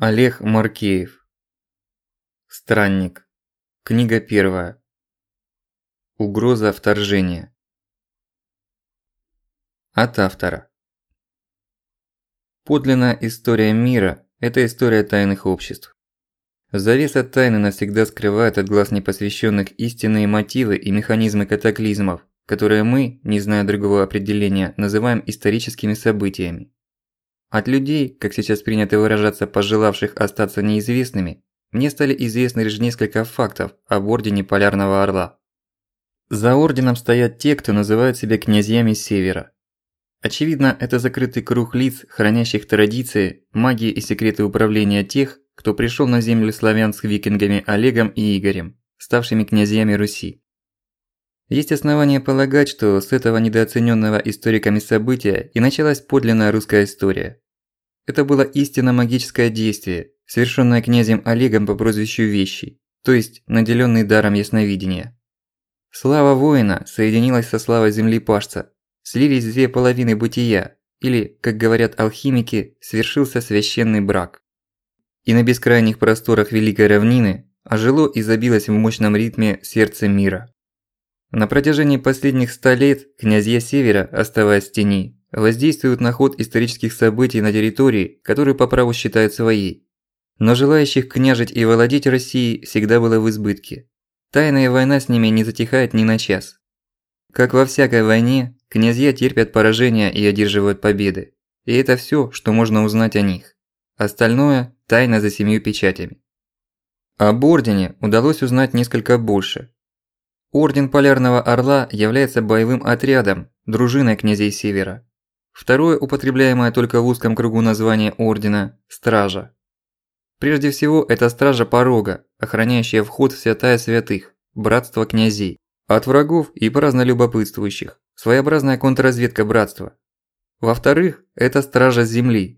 Олег Маркеев. Странник. Книга первая. Угроза вторжения. От автора. Подлинная история мира – это история тайных обществ. Завеса тайны навсегда скрывает от глаз непосвященных истинные мотивы и механизмы катаклизмов, которые мы, не зная другого определения, называем историческими событиями. От людей, как сейчас принято выражаться, пожелавших остаться неизвестными, мне стали известны лишь несколько фактов об Ордене Полярного Орла. За Орденом стоят те, кто называют себя князьями Севера. Очевидно, это закрытый круг лиц, хранящих традиции, магии и секреты управления тех, кто пришел на землю славян с викингами Олегом и Игорем, ставшими князьями Руси. Есть основания полагать, что с этого недооцененного историками события и началась подлинная русская история. Это было истинно магическое действие, совершенное князем Олегом по прозвищу Вещий, то есть наделенный даром ясновидения. Слава воина соединилась со славой землепашца, слились две половины бытия, или, как говорят алхимики, свершился священный брак. И на бескрайних просторах Великой Равнины ожило и забилось в мощном ритме сердце мира. На протяжении последних ста лет князья Севера, оставаясь в тени, воздействуют на ход исторических событий на территории, которую по праву считают своей. Но желающих княжить и владеть Россией всегда было в избытке. Тайная война с ними не затихает ни на час. Как во всякой войне, князья терпят поражения и одерживают победы. И это всё, что можно узнать о них. Остальное – тайна за семью печатями. Об Ордене удалось узнать несколько больше, Орден Полярного Орла является боевым отрядом, дружиной князей Севера. Второе, употребляемое только в узком кругу название Ордена – Стража. Прежде всего, это Стража Порога, охраняющая вход в Святая Святых, Братство Князей, от врагов и праздно любопытствующих, своеобразная контрразведка Братства. Во-вторых, это Стража Земли,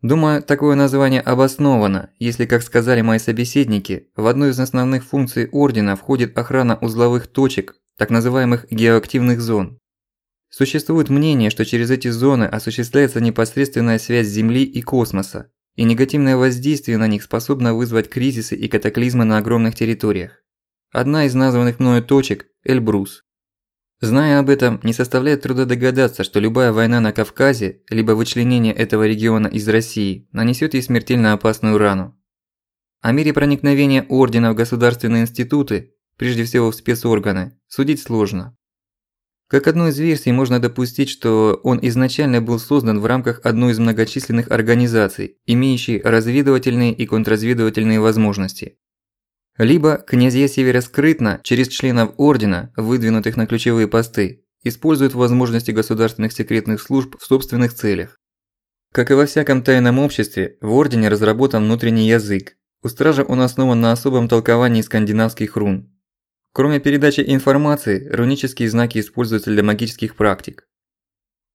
Думаю, такое название обосновано, если, как сказали мои собеседники, в одну из основных функций Ордена входит охрана узловых точек, так называемых геоактивных зон. Существует мнение, что через эти зоны осуществляется непосредственная связь Земли и космоса, и негативное воздействие на них способно вызвать кризисы и катаклизмы на огромных территориях. Одна из названных мною точек – Эльбрус. Зная об этом, не составляет труда догадаться, что любая война на Кавказе, либо вычленение этого региона из России, нанесет ей смертельно опасную рану. О мере проникновения Ордена в государственные институты, прежде всего в спецорганы, судить сложно. Как одну из версий можно допустить, что он изначально был создан в рамках одной из многочисленных организаций, имеющей разведывательные и контрразведывательные возможности. Либо князья Севера скрытно, через членов Ордена, выдвинутых на ключевые посты, используют возможности государственных секретных служб в собственных целях. Как и во всяком тайном обществе, в Ордене разработан внутренний язык. У Стража он основан на особом толковании скандинавских рун. Кроме передачи информации, рунические знаки используются для магических практик.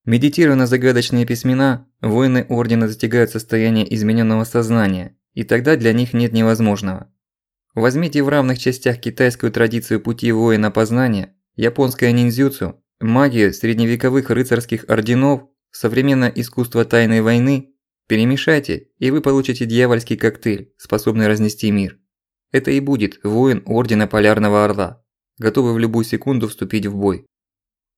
Медитируя на загадочные письмена, воины Ордена достигают состояния измененного сознания, и тогда для них нет невозможного. Возьмите в равных частях китайскую традицию пути воина познания, японское ниндзюцу, магию средневековых рыцарских орденов, современное искусство тайной войны, перемешайте, и вы получите дьявольский коктейль, способный разнести мир. Это и будет воин Ордена Полярного Орла, готовый в любую секунду вступить в бой.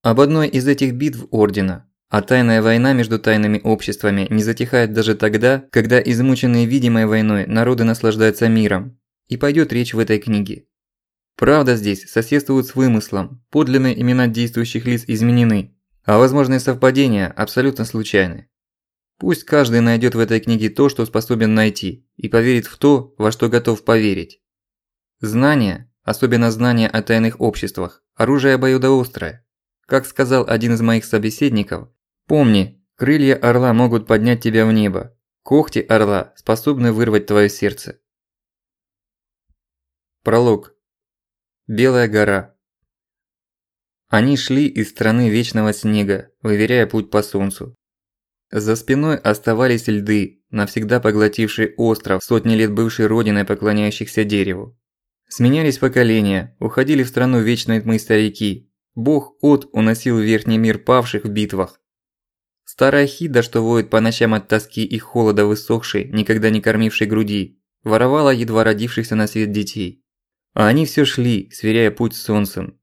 Об одной из этих битв Ордена, а тайная война между тайными обществами не затихает даже тогда, когда измученные видимой войной народы наслаждаются миром, и пойдет речь в этой книге. Правда здесь соседствует с вымыслом, подлинные имена действующих лиц изменены, а возможные совпадения абсолютно случайны. Пусть каждый найдет в этой книге то, что способен найти, и поверит в то, во что готов поверить. Знание, особенно знание о тайных обществах, оружие обоюдоострое. Как сказал один из моих собеседников, помни, крылья орла могут поднять тебя в небо, когти орла способны вырвать твое сердце. Пролог. Белая гора. Они шли из страны вечного снега, выверяя путь по солнцу. За спиной оставались льды, навсегда поглотившие остров, сотни лет бывшей родиной поклоняющихся дереву. Сменялись поколения, уходили в страну вечной тьмы старики. Бог От уносил верхний мир павших в битвах. Старая хида, что воет по ночам от тоски и холода высохшей, никогда не кормившей груди, воровала едва родившихся на свет детей. А они все шли, сверяя путь с солнцем.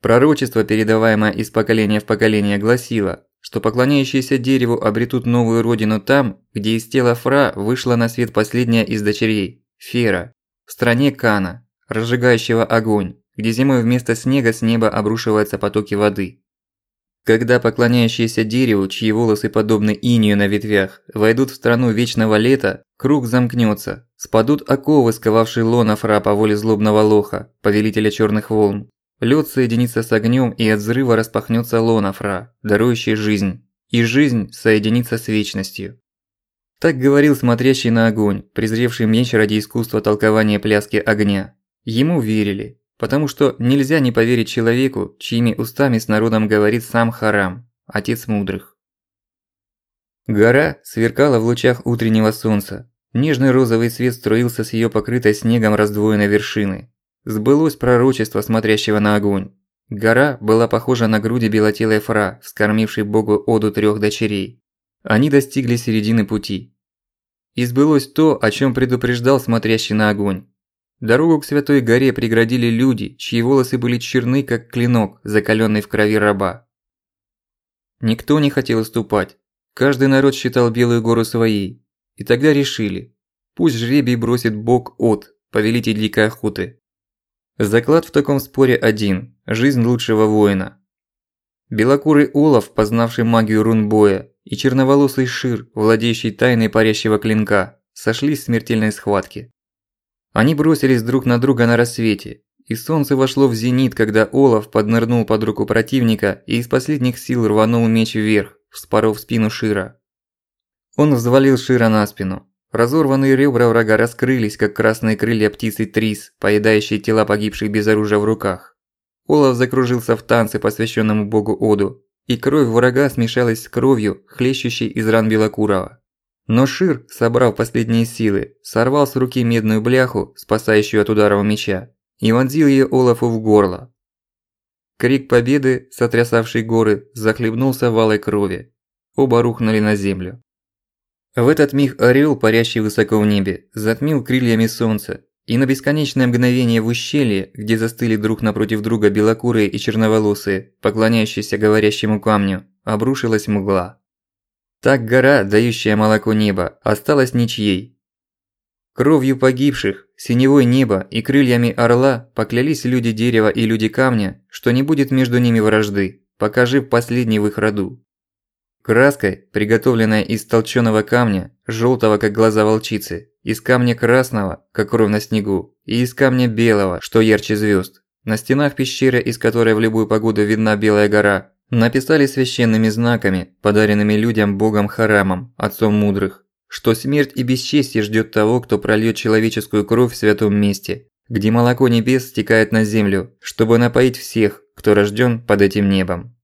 Пророчество, передаваемое из поколения в поколение, гласило, что поклоняющиеся дереву обретут новую родину там, где из тела Фра вышла на свет последняя из дочерей – Фера, в стране Кана, разжигающего огонь, где зимой вместо снега с неба обрушиваются потоки воды. Когда поклоняющиеся дереву, чьи волосы подобны инию на ветвях, войдут в страну вечного лета, круг замкнется, спадут оковы, сковавшие лона Фра по воле злобного лоха, повелителя черных волн. Лед соединится с огнем, и от взрыва распахнется лона Фра, дарующий жизнь, и жизнь соединится с вечностью. Так говорил смотрящий на огонь, презревший меч ради искусства толкования пляски огня. Ему верили, потому что нельзя не поверить человеку, чьими устами с народом говорит сам Харам, отец мудрых. Гора сверкала в лучах утреннего солнца. Нежный розовый свет струился с её покрытой снегом раздвоенной вершины. Сбылось пророчество смотрящего на огонь. Гора была похожа на груди белотелой фра, вскормившей богу Оду трёх дочерей. Они достигли середины пути. И сбылось то, о чём предупреждал смотрящий на огонь. Дорогу к Святой горе преградили люди, чьи волосы были черны, как клинок, закалённый в крови раба. Никто не хотел уступать. Каждый народ считал Белую гору своей. И тогда решили, пусть жребий бросит бог От, повелитель дикой охоты. Заклад в таком споре один – жизнь лучшего воина. Белокурый Олаф, познавший магию рунбоя, и черноволосый Шир, владеющий тайной парящего клинка, сошлись в смертельной схватке. Они бросились друг на друга на рассвете, и солнце вошло в зенит, когда Олаф поднырнул под руку противника и из последних сил рванул меч вверх, вспоров спину Шира. Он взвалил Шира на спину. Разорванные ребра врага раскрылись, как красные крылья птицы Трис, поедающие тела погибших без оружия в руках. Олаф закружился в танце, посвященному богу Оду, и кровь врага смешалась с кровью, хлещущей из ран Белокурова. Но Шир, собрав последние силы, сорвал с руки медную бляху, спасающую от ударов меча, и вонзил её Олафу в горло. Крик победы, сотрясавший горы, захлебнулся в алой крови. Оба рухнули на землю. В этот миг орёл, парящий высоко в небе, затмил крыльями солнце, и на бесконечное мгновение в ущелье, где застыли друг напротив друга белокурые и черноволосые, поклоняющиеся говорящему камню, обрушилась мгла. Так гора, дающая молоко неба, осталась ничьей. Кровью погибших, синевой неба и крыльями орла поклялись люди дерева и люди камня, что не будет между ними вражды, пока жив последний в их роду. Краской, приготовленной из толченого камня, желтого как глаза волчицы, из камня красного, как кровь на снегу, и из камня белого, что ярче звезд. На стенах пещеры, из которой в любую погоду видна Белая гора, Написали священными знаками, подаренными людям богом Харамом, отцом мудрых, что смерть и бесчестье ждёт того, кто прольёт человеческую кровь в святом месте, где молоко небес стекает на землю, чтобы напоить всех, кто рождён под этим небом.